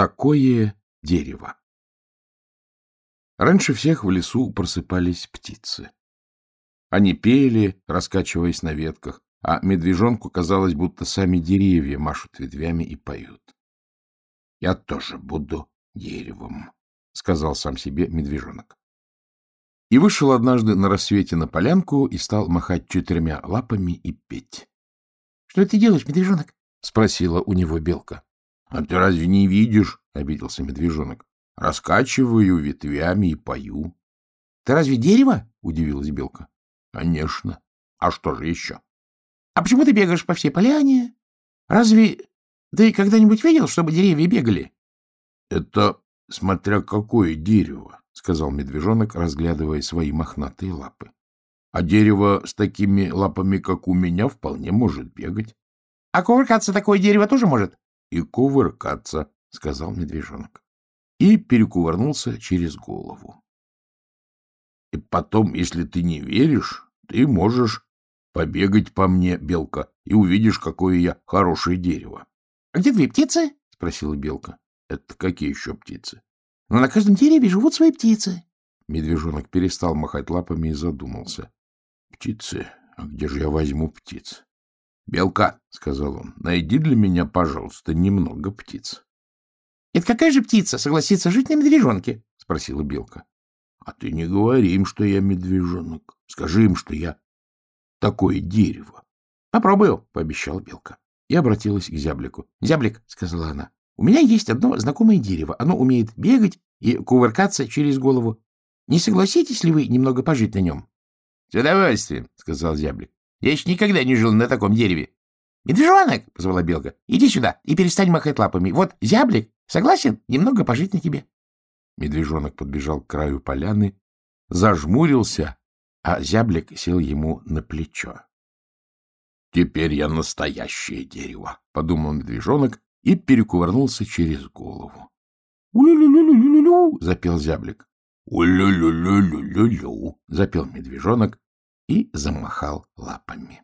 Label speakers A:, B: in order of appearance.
A: Такое дерево. Раньше всех в лесу просыпались птицы. Они пели, раскачиваясь на ветках, а медвежонку казалось, будто сами деревья машут ветвями и поют. — Я тоже буду деревом, — сказал сам себе медвежонок. И вышел однажды на рассвете на полянку и стал махать четырьмя лапами и петь.
B: — Что ты делаешь, медвежонок?
A: — спросила у него белка. — А ты разве не видишь? — обиделся медвежонок. — Раскачиваю ветвями и пою.
B: — Ты разве дерево? — удивилась белка.
A: — Конечно. А что же еще?
B: — А почему ты бегаешь по всей поляне? Разве ты когда-нибудь видел, чтобы деревья бегали?
A: — Это смотря какое дерево, — сказал медвежонок, разглядывая свои мохнатые лапы. — А дерево с такими лапами, как у меня, вполне может бегать.
B: — А кувыркаться такое дерево тоже может?
A: — И кувыркаться, — сказал медвежонок. И перекувырнулся через голову. — И потом, если ты не веришь, ты можешь побегать по мне, белка, и увидишь, какое я хорошее дерево.
B: — А где твои птицы? — спросила белка.
A: — Это какие еще птицы?
B: — Но на каждом дереве живут свои птицы.
A: Медвежонок перестал махать лапами и задумался. — Птицы? А где же я возьму птиц? — Белка, — сказал он, — найди для меня, пожалуйста, немного птиц.
B: — Это какая же птица согласится жить на медвежонке? — спросила белка.
A: — А ты не говори им, что я медвежонок. Скажи им, что я такое дерево.
B: — Попробую, — пообещала белка. И обратилась к зяблику. — Зяблик, — сказала она, — у меня есть одно знакомое дерево. Оно умеет бегать и кувыркаться через голову. Не согласитесь ли вы немного пожить на нем? — С удовольствием, — сказал зяблик. — Я еще никогда не жил на таком дереве. — Медвежонок, — позвала белка, — иди сюда и перестань махать лапами. Вот зяблик согласен немного пожить на тебе.
A: Медвежонок подбежал к краю поляны, зажмурился а зяблик сел ему на плечо. — Теперь я настоящее дерево, — подумал медвежонок и перекувырнулся через голову. «У-лю-лю-лю-лю-лю-лю!» — запел зяблик. «У-лю-лю-лю-лю-лю-лю!» — запел медвежонок и замахал лапами.